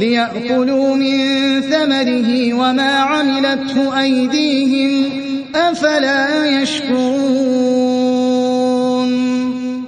لِيَأْكُلُوا مِن ثَمَرِهِ وَمَا عَمِلَتْهُ أَيْدِيهِمْ ۖ أَفَلَا يَشْكُرُونَ